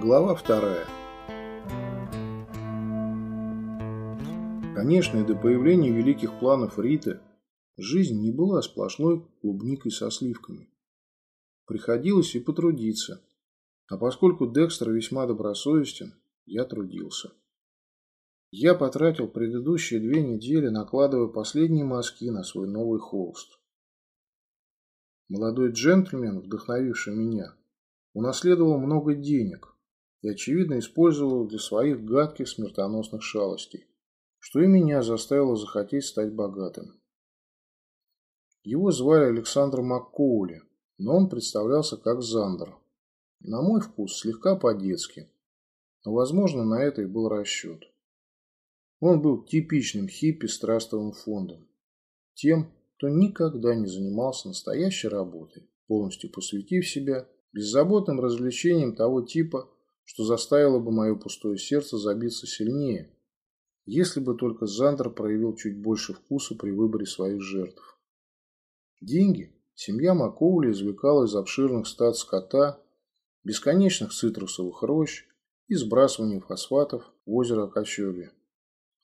Глава вторая. Конечно, и до появления великих планов Риты жизнь не была сплошной клубникой со сливками. Приходилось и потрудиться. А поскольку Декстер весьма добросовестен, я трудился. Я потратил предыдущие две недели, накладывая последние мазки на свой новый холст. Молодой джентльмен, вдохновивший меня, унаследовал много денег и, очевидно, использовал для своих гадких смертоносных шалостей, что и меня заставило захотеть стать богатым. Его звали Александр Маккоули, но он представлялся как Зандер. На мой вкус, слегка по-детски, но, возможно, на это и был расчет. Он был типичным хиппи с трастовым фондом. Тем, кто никогда не занимался настоящей работой, полностью посвятив себя беззаботным развлечениям того типа, что заставило бы мое пустое сердце забиться сильнее, если бы только Зандер проявил чуть больше вкуса при выборе своих жертв. Деньги семья Макоули извлекала из обширных стад скота, бесконечных цитрусовых рощ и сбрасывания фосфатов в озеро Кочевье.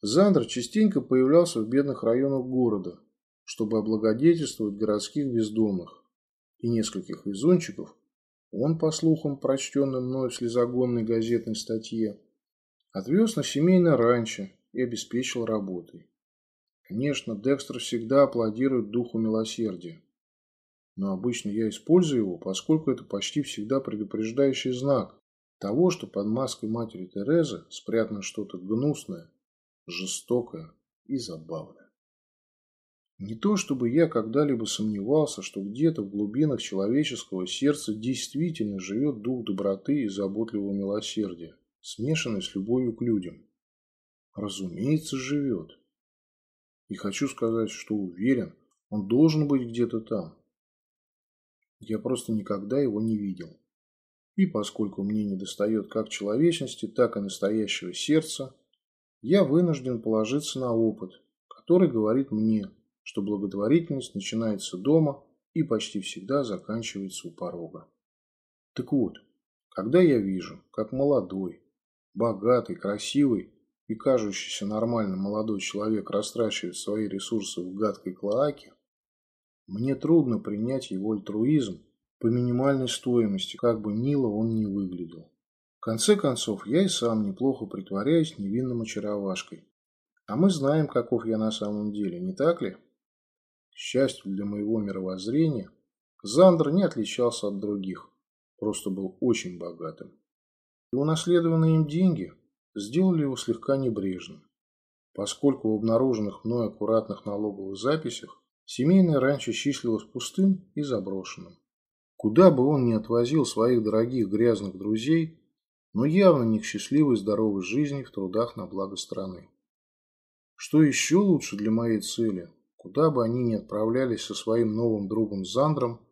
Зандер частенько появлялся в бедных районах города, чтобы облагодетельствовать городских бездомных, и нескольких везунчиков он, по слухам, прочтенным мною в слезогонной газетной статье, отвез на семейное ранчо и обеспечил работой. Конечно, Декстер всегда аплодирует духу милосердия. Но обычно я использую его, поскольку это почти всегда предупреждающий знак того, что под маской матери Терезы спрятано что-то гнусное, жестокое и забавное. Не то чтобы я когда-либо сомневался, что где-то в глубинах человеческого сердца действительно живет дух доброты и заботливого милосердия, смешанный с любовью к людям. Разумеется, живет. И хочу сказать, что уверен, он должен быть где-то там. Я просто никогда его не видел. И поскольку мне недостает как человечности, так и настоящего сердца, я вынужден положиться на опыт, который говорит мне – что благотворительность начинается дома и почти всегда заканчивается у порога. Так вот, когда я вижу, как молодой, богатый, красивый и кажущийся нормальным молодой человек растрачивает свои ресурсы в гадкой клоаке, мне трудно принять его альтруизм по минимальной стоимости, как бы мило он ни выглядел. В конце концов, я и сам неплохо притворяюсь невинным очаровашкой. А мы знаем, каков я на самом деле, не так ли? Счастью для моего мировоззрения, Зандер не отличался от других, просто был очень богатым. И унаследованные им деньги сделали его слегка небрежным, поскольку в обнаруженных мной аккуратных налоговых записях семейное ранчо числилось пустым и заброшенным. Куда бы он ни отвозил своих дорогих грязных друзей, но явно не к счастливой здоровой жизни в трудах на благо страны. Что еще лучше для моей цели, Куда бы они ни отправлялись со своим новым другом Зандром,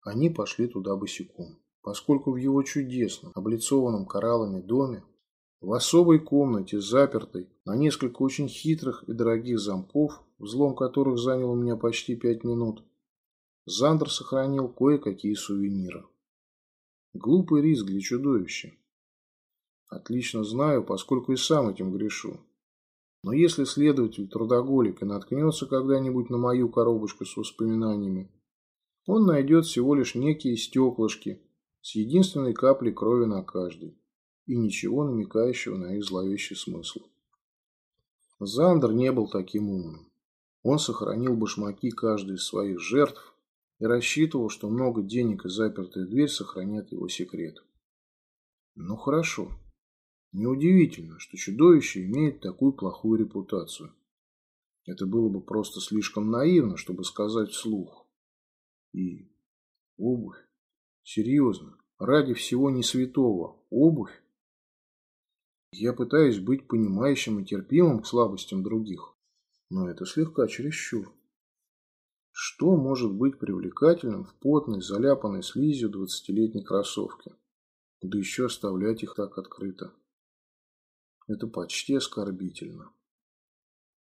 они пошли туда босиком, поскольку в его чудесном, облицованном кораллами доме, в особой комнате, запертой на несколько очень хитрых и дорогих замков, взлом которых занял у меня почти пять минут, Зандер сохранил кое-какие сувениры. Глупый риск для чудовища. Отлично знаю, поскольку и сам этим грешу. Но если следователь трудоголик и наткнется когда-нибудь на мою коробочку с воспоминаниями, он найдет всего лишь некие стеклышки с единственной каплей крови на каждой и ничего намекающего на их зловещий смысл. Зандер не был таким умным. Он сохранил башмаки каждой из своих жертв и рассчитывал, что много денег и запертая дверь сохранят его секрет. Ну хорошо. Неудивительно, что чудовище имеет такую плохую репутацию. Это было бы просто слишком наивно, чтобы сказать вслух. И обувь? Серьезно, ради всего не святого, обувь? Я пытаюсь быть понимающим и терпимым к слабостям других, но это слегка чересчур. Что может быть привлекательным в потной, заляпанной слизью двадцатилетней кроссовке? Да еще оставлять их так открыто. Это почти оскорбительно.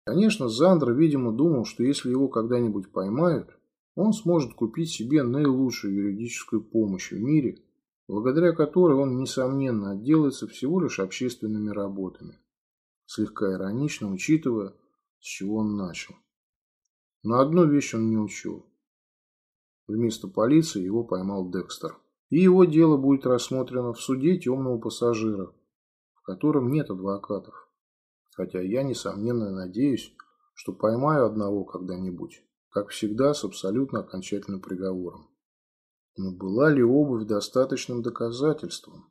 Конечно, Зандер, видимо, думал, что если его когда-нибудь поймают, он сможет купить себе наилучшую юридическую помощь в мире благодаря которой он, несомненно, отделается всего лишь общественными работами, слегка иронично учитывая, с чего он начал. Но одну вещь он не учел. Вместо полиции его поймал Декстер. И его дело будет рассмотрено в суде темного пассажира, в котором нет адвокатов. Хотя я, несомненно, надеюсь, что поймаю одного когда-нибудь, как всегда, с абсолютно окончательным приговором. Но была ли обувь достаточным доказательством?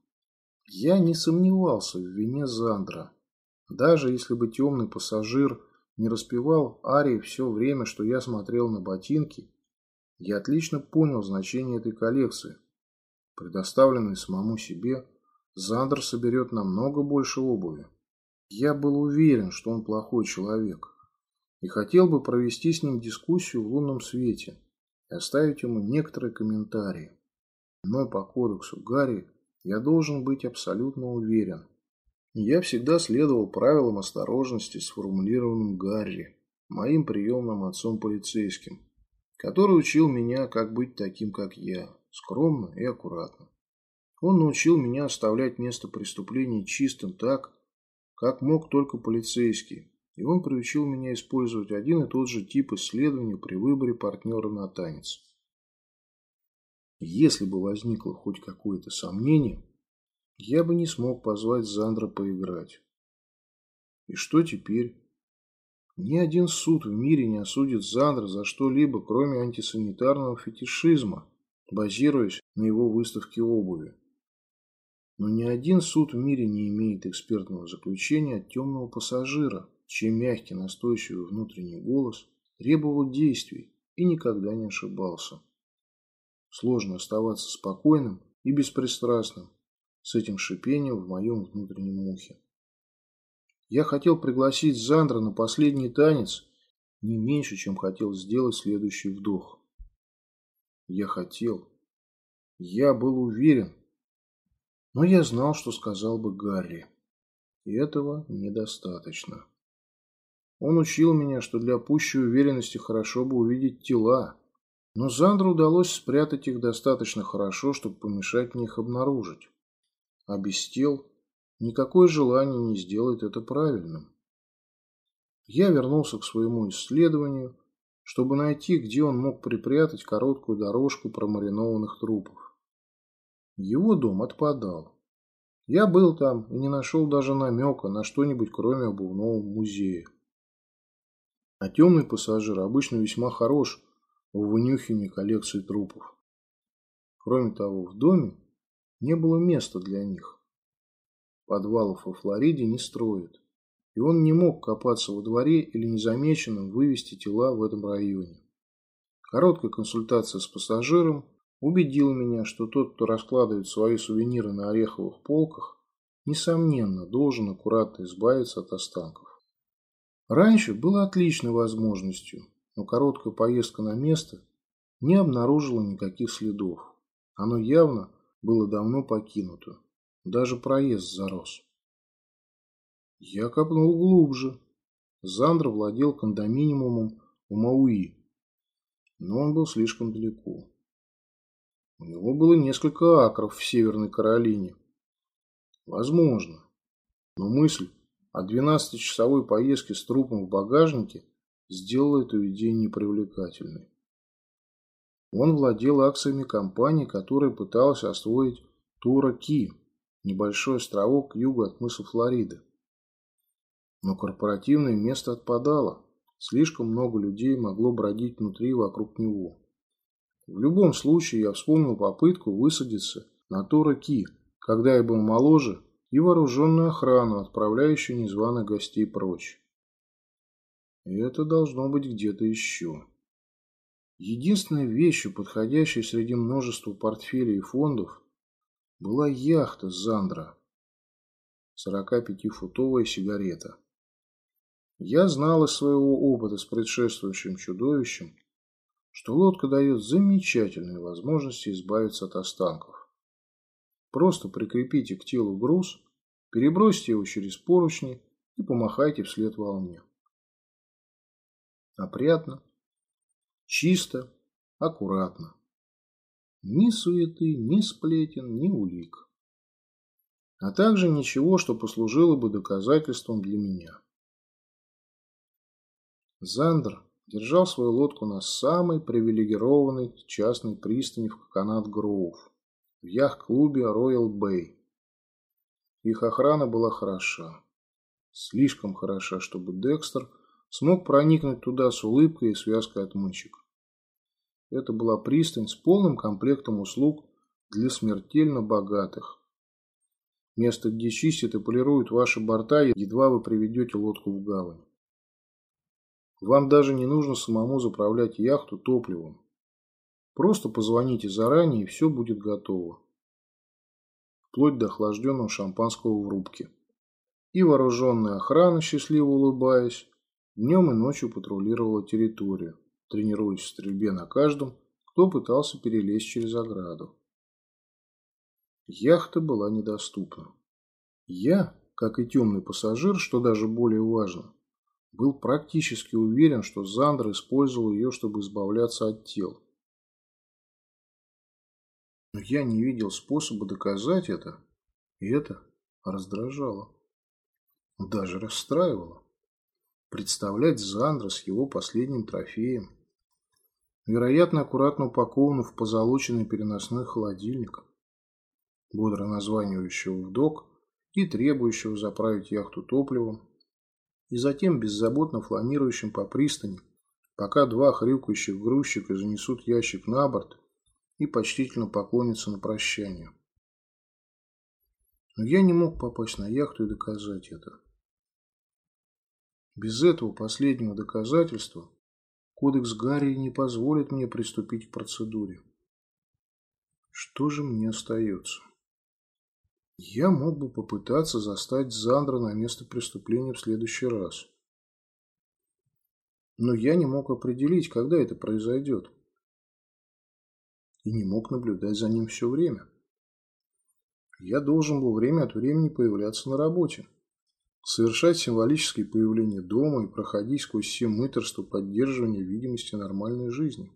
Я не сомневался в вине Зандра. Даже если бы темный пассажир не распевал арии все время, что я смотрел на ботинки, я отлично понял значение этой коллекции. Предоставленной самому себе, Зандер соберет намного больше обуви. Я был уверен, что он плохой человек, и хотел бы провести с ним дискуссию в лунном свете и оставить ему некоторые комментарии. Но по кодексу Гарри я должен быть абсолютно уверен. Я всегда следовал правилам осторожности, сформулированным Гарри, моим приемным отцом полицейским, который учил меня, как быть таким, как я, скромно и аккуратно. Он научил меня оставлять место преступления чистым так, как мог только полицейский, и он приучил меня использовать один и тот же тип исследования при выборе партнера на танец. Если бы возникло хоть какое-то сомнение, я бы не смог позвать Зандра поиграть. И что теперь? Ни один суд в мире не осудит Зандра за что-либо, кроме антисанитарного фетишизма, базируясь на его выставке обуви. Но ни один суд в мире не имеет экспертного заключения от темного пассажира, чей мягкий настойчивый внутренний голос требовал действий и никогда не ошибался. Сложно оставаться спокойным и беспристрастным с этим шипением в моем внутреннем ухе. Я хотел пригласить Зандра на последний танец не меньше, чем хотел сделать следующий вдох. Я хотел. Я был уверен. Но я знал, что сказал бы Гарри. И этого недостаточно. Он учил меня, что для пущей уверенности хорошо бы увидеть тела. Но Зандру удалось спрятать их достаточно хорошо, чтобы помешать мне их обнаружить. А без тел никакое желание не сделает это правильным. Я вернулся к своему исследованию, чтобы найти, где он мог припрятать короткую дорожку промаринованных трупов. Его дом отпадал. Я был там и не нашел даже намека на что-нибудь, кроме обувного музея. А темный пассажир обычно весьма хорош в вынюхивании коллекции трупов. Кроме того, в доме не было места для них. Подвалов во Флориде не строят, и он не мог копаться во дворе или незамеченным вывести тела в этом районе. Короткая консультация с пассажиром убедила меня, что тот, кто раскладывает свои сувениры на ореховых полках, несомненно, должен аккуратно избавиться от останков. Раньше было отличной возможностью, но короткая поездка на место не обнаружила никаких следов. Оно явно было давно покинуто. Даже проезд зарос. Я копнул глубже. Зандра владел кондоминиумом у Мауи, но он был слишком далеко. У него было несколько акров в Северной Каролине. Возможно. Но мысль о 12-часовой поездке с трупом в багажнике сделала эту идею непривлекательной. Он владел акциями компании, которая пыталась освоить Тура Ки, небольшой островок к югу от мыса Флориды. Но корпоративное место отпадало. Слишком много людей могло бродить внутри и вокруг него. В любом случае я вспомнил попытку высадиться на Тура Ки, когда я был моложе, и вооруженную охрану, отправляющую незваных гостей прочь. И это должно быть где-то еще. Единственной вещью, подходящей среди множества портфелей и фондов, была яхта Зандра. 45-футовая сигарета. Я знал из своего опыта с предшествующим чудовищем, что лодка дает замечательные возможности избавиться от останков. Просто прикрепите к телу груз, перебросьте его через поручни и помахайте вслед волне. Опрятно, Чисто, аккуратно. Ни суеты, ни сплетен, ни улик. А также ничего, что послужило бы доказательством для меня. Зандер держал свою лодку на самой привилегированной частной пристани в Коконат-Гроув, в яхт-клубе Royal Bay. Их охрана была хороша. Слишком хороша, чтобы Декстер смог проникнуть туда с улыбкой и связкой отмычек. Это была пристань с полным комплектом услуг для смертельно богатых. Место, где чистят и полируют ваши борта, едва вы приведете лодку в гавань. Вам даже не нужно самому заправлять яхту топливом. Просто позвоните заранее, и все будет готово. Вплоть до охлажденного шампанского в рубке. И вооруженная охрана, счастливо улыбаясь, днем и ночью патрулировала территорию, тренируясь в стрельбе на каждом, кто пытался перелезть через ограду. Яхта была недоступна. Я, как и темный пассажир, что даже более важно, был практически уверен, что Зандер использовал ее, чтобы избавляться от тел. Но я не видел способа доказать это, и это раздражало. Даже расстраивало. Представлять Зандра с его последним трофеем. Вероятно, аккуратно упакованным в позолоченный переносной холодильник, бодро названивающего в док и требующего заправить яхту топливом, и затем беззаботно фланирующим по пристани, пока два хрюкающих грузчика занесут ящик на борт и почтительно поклонятся на прощание. Но я не мог попасть на яхту и доказать это. Без этого последнего доказательства кодекс Гарри не позволит мне приступить к процедуре. Что же мне остается? Я мог бы попытаться застать Зандра на место преступления в следующий раз. Но я не мог определить, когда это произойдет. И не мог наблюдать за ним все время. Я должен был время от времени появляться на работе, совершать символические появления дома и проходить сквозь все мыторства поддерживания видимости нормальной жизни.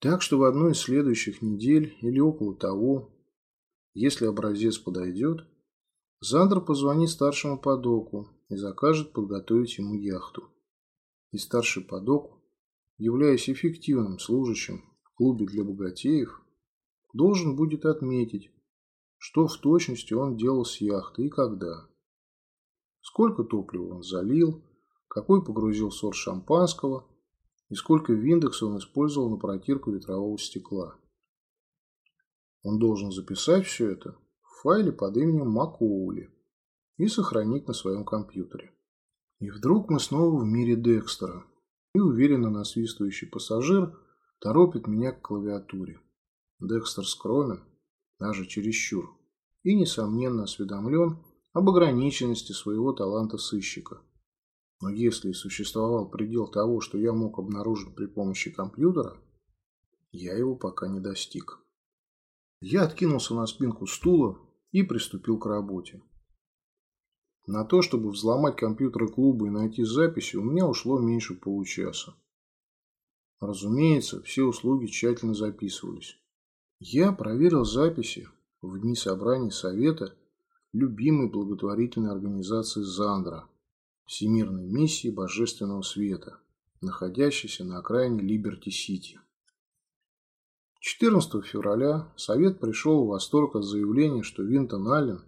Так что в одной из следующих недель или около того если образец подойдет, Зандер позвонит старшему по доку и закажет подготовить ему яхту. И старший по доку, являясь эффективным служащим в клубе для богатеев, должен будет отметить, что в точности он делал с яхтой и когда. Сколько топлива он залил, какой погрузил сорт шампанского и сколько виндекса он использовал на протирку ветрового стекла. Он должен записать все это в файле под именем Макоули и сохранить на своем компьютере. И вдруг мы снова в мире Декстера, и уверенно насвистывающий пассажир торопит меня к клавиатуре. Декстер скромен, даже чересчур, и, несомненно, осведомлен об ограниченности своего таланта сыщика. Но если существовал предел того, что я мог обнаружить при помощи компьютера, я его пока не достиг. Я откинулся на спинку стула и приступил к работе. На то, чтобы взломать компьютеры клуба и найти записи, у меня ушло меньше получаса. Разумеется, все услуги тщательно записывались. Я проверил записи в дни собраний Совета любимой благотворительной организации Зандра, Всемирной миссии Божественного Света, находящейся на окраине Либерти-Сити. 14 февраля Совет пришел в восторг от заявления, что Винтон Аллен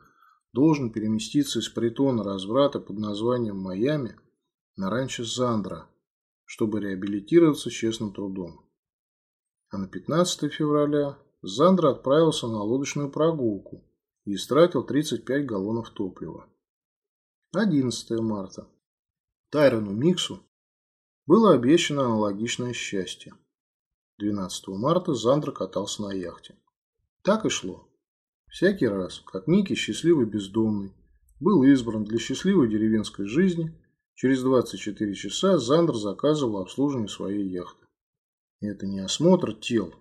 должен переместиться из притона разврата под названием Майами на ранчо Зандра, чтобы реабилитироваться честным трудом. А на 15 февраля Зандра отправился на лодочную прогулку и истратил 35 галлонов топлива. 11 марта. Тайрону Миксу было обещано аналогичное счастье. 12 марта Зандра катался на яхте. Так и шло. Всякий раз, как Ники, счастливый бездомный, был избран для счастливой деревенской жизни, через 24 часа Зандер заказывал обслуживание своей яхты. Это не осмотр тел,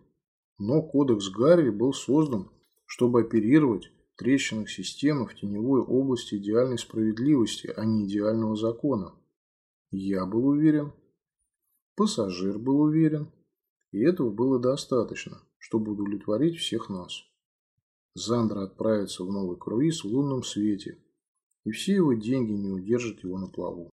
но кодекс Гарри был создан, чтобы оперировать в трещинах системы в теневой области идеальной справедливости, а не идеального закона. Я был уверен, пассажир был уверен, И этого было достаточно, чтобы удовлетворить всех нас. Зандра отправится в новый круиз в лунном свете, и все его деньги не удержат его на плаву.